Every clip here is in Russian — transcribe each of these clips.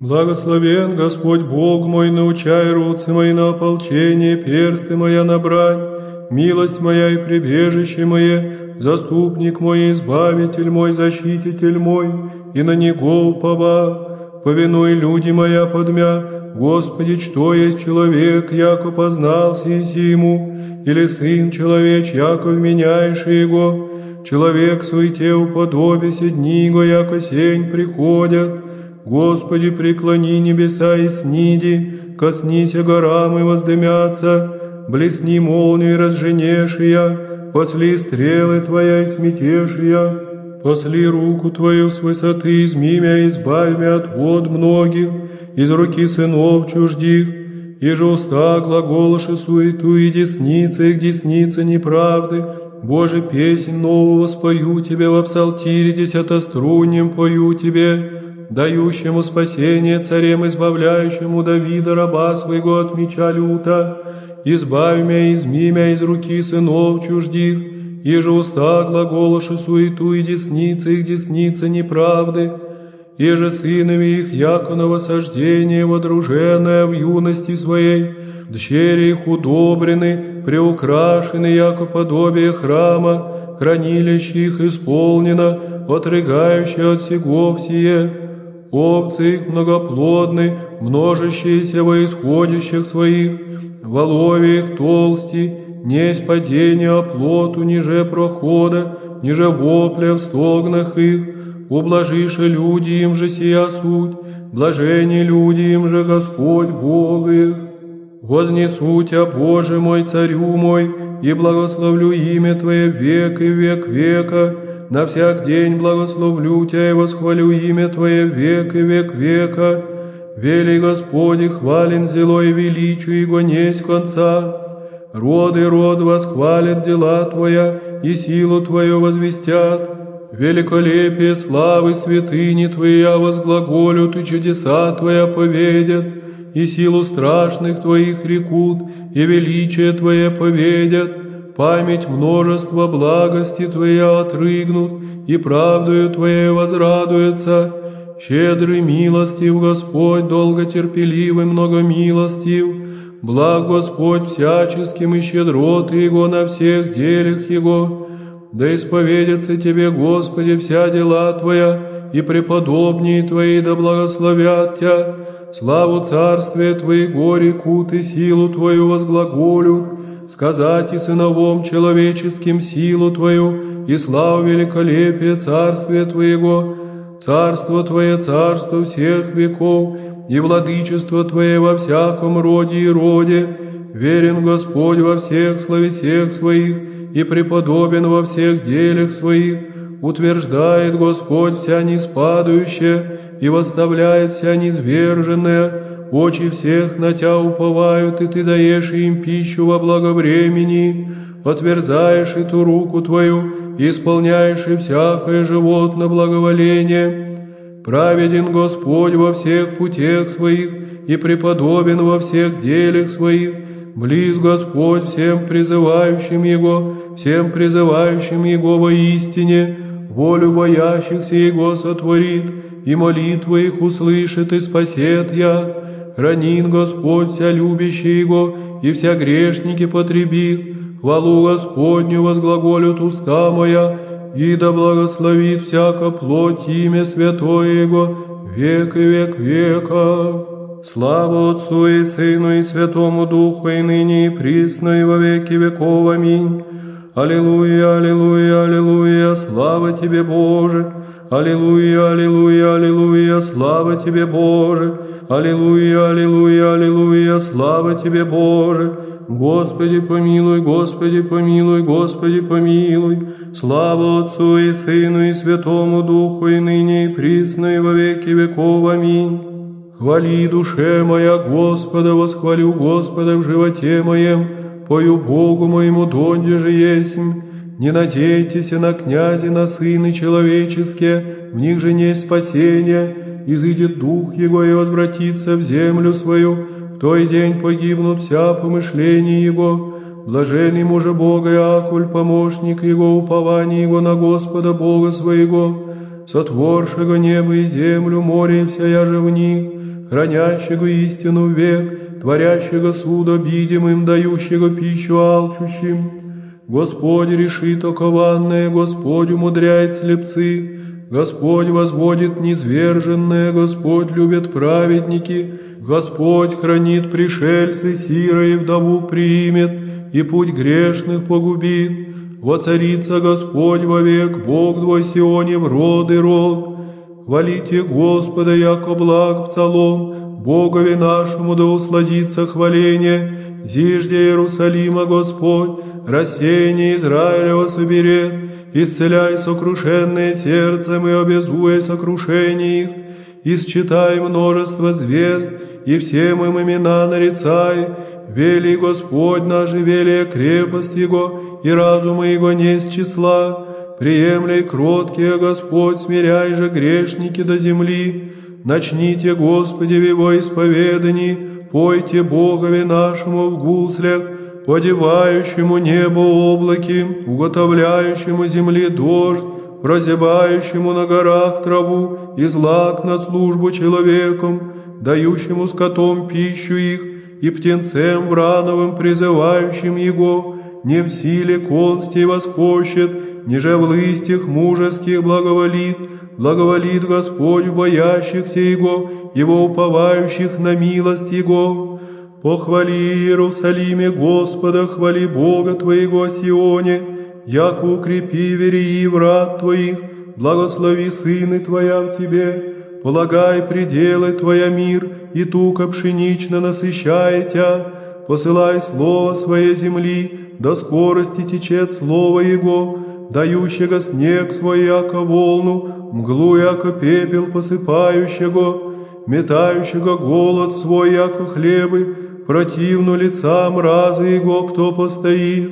Благословен Господь Бог мой, научай руцы мои на ополчение, персты моя на брань, милость моя и прибежище мое, заступник мой, избавитель мой, защититель мой, и на него упова, повинуй люди моя подмя, Господи, что есть человек, яко познался еси ему, или сын человеч, яко вменяешь его, человек суете уподобися дни его, яко сень приходят, Господи, преклони небеса и сниди, коснися горам и воздымятся, блесни молнию разженешия, посли стрелы Твоя и сметешия, посли руку Твою с высоты, изми мя, избавь мя от вод многих, из руки сынов чуждих, и же уста глаголоши суету, и десница их десница неправды, Боже, песнь нового спою Тебе во псалтире десятоструннем пою Тебе, дающему спасение царем, избавляющему Давида, раба своего от меча люта, избави меня, изми меня из руки сынов чуждих, же уста глаголоши суету и десница их десница неправды, же сынами их яко новосождение водруженное в юности своей, дщери их удобрены, приукрашены, яко подобие храма, хранилище их исполнено, отрыгающее от всего всее, овцы их многоплодны, множащиеся во исходящих своих, волове их толсти, несть падения оплоту ниже прохода, ниже вопля в стогнах их, ублажише люди им же сия суть, блажение люди им же Господь Бог их. Вознесу Тебя, Боже мой, Царю мой, и благословлю имя Твое век и век века, на всяк день благословлю Тебя и восхвалю имя Твое век и век века. Вели Господи, хвален зело и величию Его несть конца. Роды род восхвалят дела Твоя и силу Твою возвестят. Великолепие славы святыни Твоя возглаголют и чудеса Твоя поведят, и силу страшных Твоих рекут, и величие Твое поведят, память множества благости Твоя отрыгнут, и правдою Твоей возрадуется. Щедрый милостив Господь, долготерпеливый, многомилостив, благ Господь всяческим и щедроты Его на всех делях Его. Да исповедятся Тебе, Господи, вся дела Твоя, и преподобнее Твои да благословят Тебя. Славу Царствия Твоего рекут и силу Твою возглаголют, сказать и сыновом человеческим силу Твою, и славу великолепие Царствия Твоего, Царство Твое, Царство всех веков, и владычество Твое во всяком роде и роде, верен Господь во всех словесех Своих, и преподобен во всех делях Своих, утверждает Господь вся неспадающая, и восставляет вся низверженная, очи всех на Тя уповают, и Ты даешь им пищу во благовремени, отверзаешь и руку Твою, исполняешь и всякое животное благоволение. Праведен Господь во всех путях своих, и преподобен во всех делах своих, близ Господь всем призывающим Его, всем призывающим Его во истине, волю боящихся Его сотворит, и молитвы их услышит и спасет я. Хранин Господь вся любящий Его, и вся грешники потребит. Хвалу Господню возглаголют уста моя, и да благословит всяко плоть имя святое Его, век и век века. Слава Отцу и Сыну и Святому Духу, и ныне и присно, и во веки веков. Аминь. Аллилуйя, аллилуйя, аллилуйя, слава Тебе, Боже! Аллилуйя, аллилуйя, аллилуйя, слава Тебе, Боже! Аллилуйя, аллилуйя, аллилуйя, слава Тебе, Боже! Господи помилуй, Господи помилуй, Господи помилуй! Слава Отцу и Сыну и Святому Духу, и ныне и присно, и во веки веков. Аминь. Хвали, душе моя, Господа, восхвалю Господа в животе моем, пою Богу моему, донде же есмь. Не надейтесь на князя, на сыны человеческие, в них же не спасение, изыдет дух его и возвратится в землю свою, в той день погибнут вся помышления его. Блажен ему же Бога Иакуль, помощник его, упование его на Господа Бога своего, сотворшего небо и землю, море и вся же в них, хранящего истину век, творящего суд обидимым, дающего пищу алчущим. Господь решит окованное, Господь умудряет слепцы, Господь возводит низверженное, Господь любит праведники, Господь хранит пришельцы, сира и вдову примет, и путь грешных погубит. Воцарится Господь вовек, Бог твой Сионе в род и род. Хвалите Господа, яко благ псалом, Богови нашему да усладится хваление, Зижде Иерусалима Господь, рассеяние Израилева соберет, исцеляй сокрушенные сердцем и обязуя сокрушение их, исчитай множество звезд, и всем им имена нарицай, вели Господь наш, и вели крепость Его, и разума Его не с числа, приемлей кроткие, Господь, смиряй же грешники до земли, начните, Господи, в Его исповедании, пойте Богови нашему в гуслях, одевающему небо облаки, уготовляющему земли дождь, прозябающему на горах траву и злак на службу человеком, дающему скотом пищу их, и птенцем врановым призывающим его, не в силе констей восхощет, ниже в листьях мужеских благоволит, благоволит Господь боящихся Его, Его уповающих на милость Его. Похвали Иерусалиме Господа, хвали Бога Твоего Сионе, яко укрепи верии врат Твоих, благослови сыны Твоя в Тебе, полагай пределы Твоя мир, и тука пшенично насыщая Тя, посылай слово своей земли, до скорости течет слово Его, дающего снег свой, яко волну, мглу, яко пепел посыпающего, метающего голод свой, яко хлебы, противну лица мраза Его, кто постоит.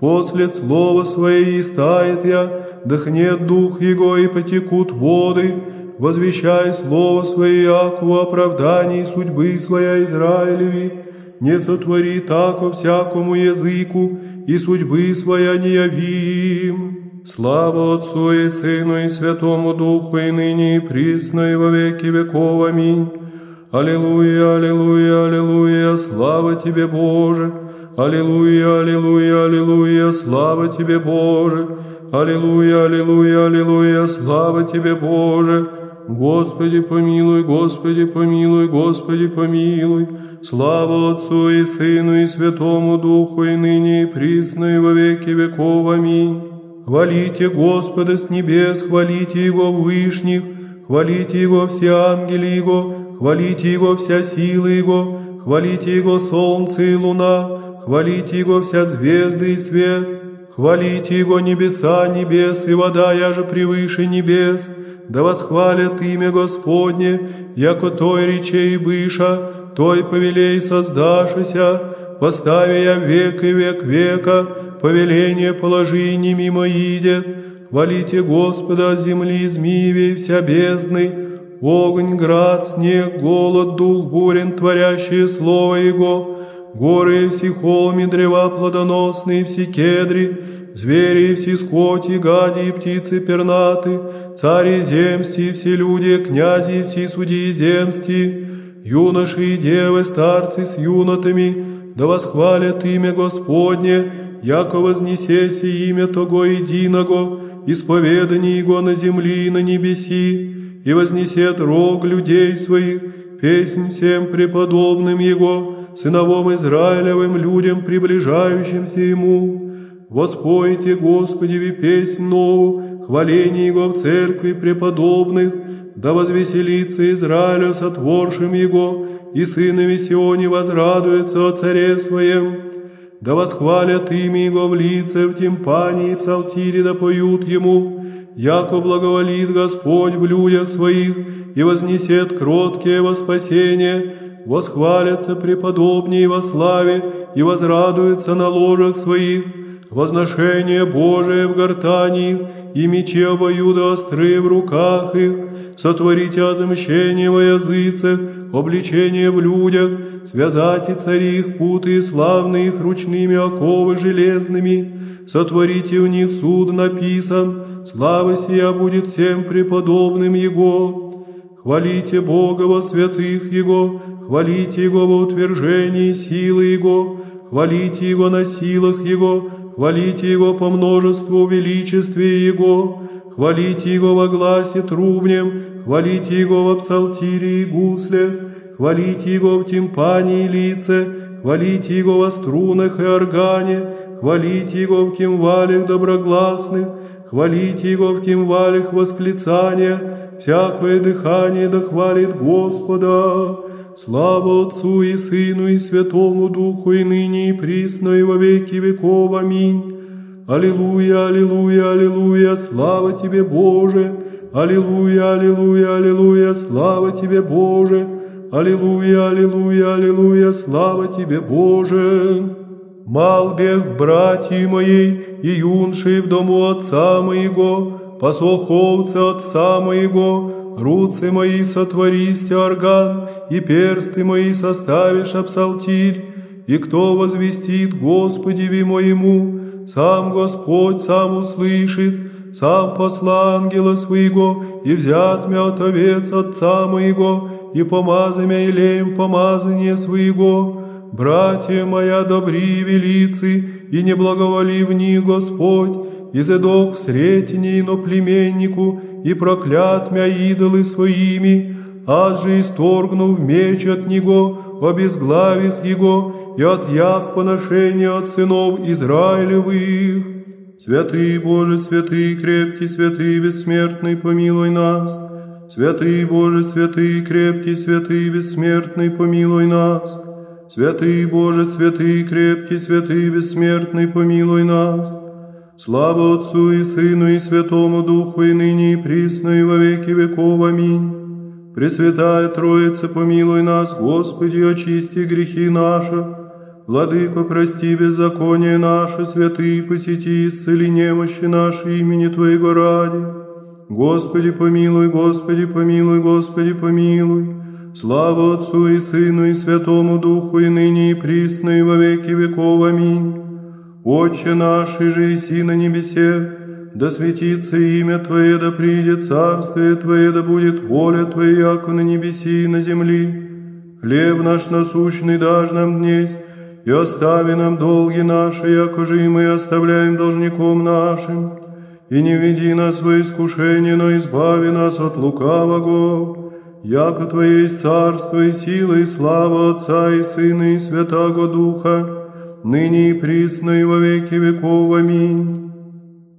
После слова своей истает я, дыхнет дух Его, и потекут воды, возвещай слово свое, яко в оправдании судьбы своя Израилеви, не сотвори тако всякому языку, и судьбы своя не явим. Слава Отцу и Сыну и Святому Духу, и ныне и присно, и во веки веков. Аминь. Аллилуйя, аллилуйя, аллилуйя, слава Тебе, Боже! Аллилуйя, аллилуйя, аллилуйя, слава Тебе, Боже! Аллилуйя, аллилуйя, аллилуйя, слава Тебе, Боже! Господи помилуй, Господи помилуй, Господи помилуй. Слава Отцу и Сыну и Святому Духу, и ныне и присно, и во веки веков. Аминь. Хвалите Господа с небес, хвалите Его в вышних, хвалите Его все ангели Его, хвалите Его вся сила Его, хвалите Его солнце и луна, хвалите Его вся звезды и свет, хвалите Его небеса, небес и вода, я же превыше небес, да восхвалят имя Господне, яко той речей быша, той повелей создашися, поставя я век и век века, повеление положи не мимо идет, хвалите Господа земли змеевей вся бездны, огонь, град, снег, голод, дух бурен, творящие слово Его, горы и все холми, древа плодоносные, все кедри, звери, все скоти, гади и птицы пернаты, цари земсти, все люди, князи, все судьи земсти, юноши и девы, старцы с юнотами, да восхвалят имя Господне, яко вознесеси имя Того единого, исповедание Его на земли и на небеси, и вознесет рог людей своих, песнь всем преподобным Его, сыновом Израилевым людям, приближающимся Ему. Воспойте Господеви песнь нову, хваление Его в церкви преподобных, да возвеселится Израиля сотворшим Его, и сынові Сионе возрадуется о царе своем. Да восхвалят имя Его в лице, в тимпане и псалтире да поют Ему, яко благоволит Господь в людях своих и вознесет кроткие во спасение, восхвалятся преподобнее во славе и возрадуются на ложах своих, возношение Божие в гортани и мечи обоюда острые в руках их, сотворите отмщение во языцах, обличение в людях, связать и цари их путы славные их ручными оковы железными, сотворите в них суд написан, слава сия будет всем преподобным Его. хвалите Бога во святых Его, хвалите Его во утверждении силы Его, хвалите Его на силах Его, хвалите Его по множеству величестве Его, хвалите Его во гласе трубнем, хвалите Его во псалтире и гусле, хвалите Его в тимпане и лице, хвалите Его во струнах и органе, хвалите Его в кимвалях доброгласных, хвалите Его в кимвалях восклицания, всякое дыхание да хвалит Господа. Слава Отцу и Сыну и Святому Духу, и ныне и присно, и во веки веков. Аминь. Аллилуйя, аллилуйя, аллилуйя, слава Тебе, Боже! Аллилуйя, аллилуйя, аллилуйя, слава Тебе, Боже! Аллилуйя, аллилуйя, аллилуйя, слава Тебе, Боже! Мал бег братьи моей и юнши в дому отца моего, посоховцы отца моего, руцы мои сотвористи орган, и персты мои составишь псалтирь, и кто возвестит Господеви моему, сам Господь сам услышит, сам посла ангела своего, и взят мя от овец отца моего, и помаза мя илеем помазание своего. Братья моя добри велицы, и не благоволи в них Господь, и задох в сретине иноплеменнику, и проклят мя идолы своими, аж же исторгнув меч от него, обезглавих его, и отъяв поношение от сынов Израилевых. Святый Боже, святый, крепкий, святый, бессмертный, помилуй нас. Святый Боже, святый, крепкий, святый, бессмертный, помилуй нас. Святый Боже, святый, крепкий, святый, бессмертный, помилуй нас. Слава Отцу и Сыну и Святому Духу, и ныне и присно, и во веки веков. Аминь. Пресвятая Троица, помилуй нас, Господи, очисти грехи наши. Владыко, прости беззаконие наше, святые, посети, исцели немощи наши имени Твоего ради. Господи, помилуй, Господи, помилуй, Господи, помилуй. Слава Отцу и Сыну и Святому Духу, и ныне и присно, и во веки веков. Аминь. Отче наш, и же иси на небесе, да светится имя Твое, да придет царствие Твое, да будет воля Твоя, яко на небеси и на земли. Хлеб наш насущный дашь нам днесь, и остави нам долги наши, яко же и мы оставляем должником нашим. И не веди нас во искушение, но избави нас от лукавого. Яко Твое есть царство и сила и слава Отца и Сына и Святаго Духа, ныне и присно и во веки веков. Аминь.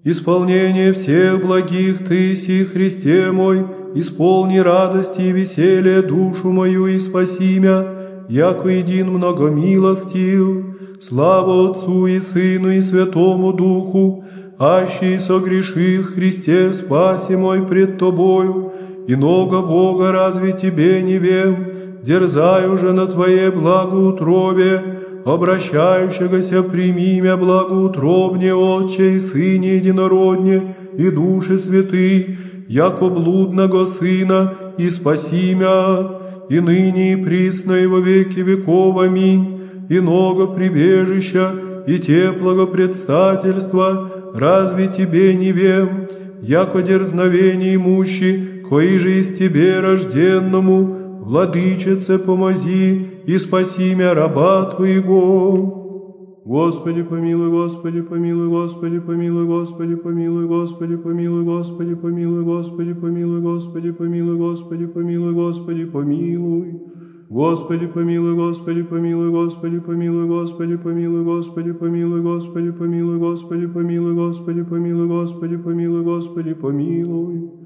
Исполнение всех благих Ты, си Христе мой, исполни радости и веселье душу мою и спаси мя, яко един многомилостив. Слава Отцу и Сыну и Святому Духу, аще согреших Христе спаси мой пред Тобою, и много Бога разве Тебе не вем, дерзаю же на Твое благоутробие, обращающегося прими имя благоутробне Отче и Сыне Единородне и Души Святый, яко блудного Сына, и спаси мя, и ныне и присно и во веки веков. Аминь. И много прибежища, и теплого предстательства, разве тебе не вем, яко дерзновение имущи, кои же из тебе рожденному, Владычице, помози и спаси мя раба Твоего. Господи, помилуй, Господи, помилуй, Господи, помилуй, Господи, помилуй, Господи, помилуй, Господи, помилуй, Господи, помилуй, Господи, помилуй, Господи, помилуй, Господи, помилуй. Господи, помилуй, Господи, помилуй, Господи, помилуй, Господи, помилуй, Господи, помилуй, Господи, помилуй, Господи, помилуй, Господи, помилуй, Господи, помилуй, Господи, помилуй.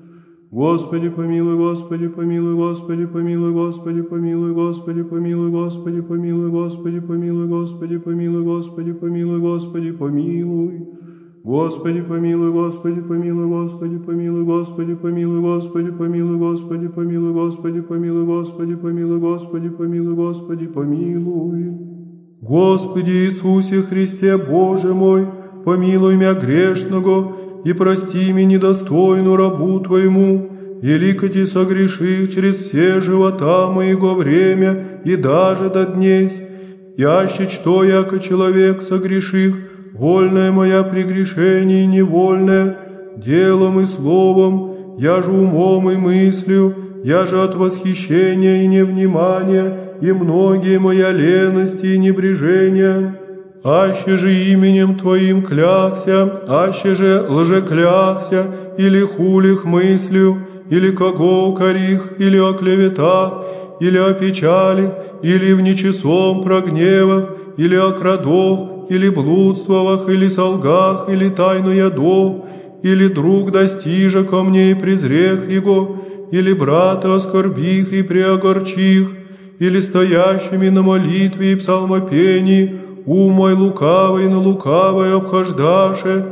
Господи, помилуй, Господи, помилуй, Господи, помилуй, Господи, помилуй, Господи, помилуй, Господи, помилуй, Господи, помилуй, Господи, помилуй, Господи, помилуй, Господи, помилуй. Господи, помилуй, Господи, помилуй, Господи, помилуй, Господи, помилуй, Господи, помилуй, Господи, помилуй, Господи, помилуй, Господи, помилуй, Господи, помилуй, Господи, помилуй. Господи Иисусе Христе, Боже мой, помилуй меня грешного, и прости мне недостойну рабу Твоему, великоти согрешив через все живота моего время и даже до днесь, яще что, яко человек согрешив, вольная моя прегрешение невольное, делом и словом, я же умом и мыслью, я же от восхищения и невнимания, и многие моя лености и небрежения. Аще же именем Твоим клялся, аще же лжеклялся, или хулих мыслью, или кого укорих, или о клеветах, или о печалях, или в нечасом прогневах, или о крадох, или блудствовах, или солгах, или тайну ядов, или друг достижа ко мне и презрех его, или брата оскорбих и преогорчих, или стоящими на молитве и псалмопении, умой лукавый на лукавой обхождаше,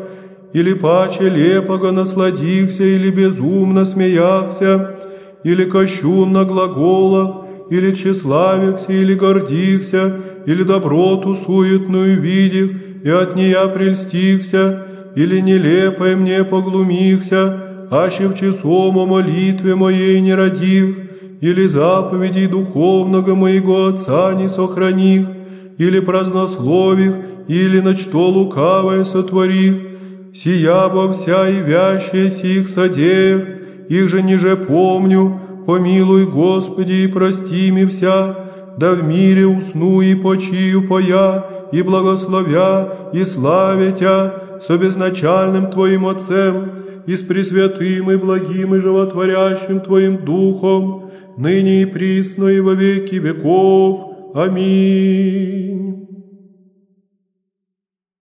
или паче лепого насладихся, или безумно смеяхся, или кощун на глаголах, или тщеславихся, или гордихся, или доброту суетную видих, и от нея прельстихся, или нелепое мне поглумихся, аще в часом о молитве моей не родих, или заповедей духовного моего Отца не сохраних, или празднослових, или на что лукавое сотворих, сия во вся и вящая сих содеях, их же ниже помню, помилуй, Господи, и прости ми вся, да в мире усну и почию поя, и благословя, и славя Тя, со безначальным Твоим Отцем, и с пресвятым и благим и животворящим Твоим Духом, ныне и присно и во веки веков. Аминь.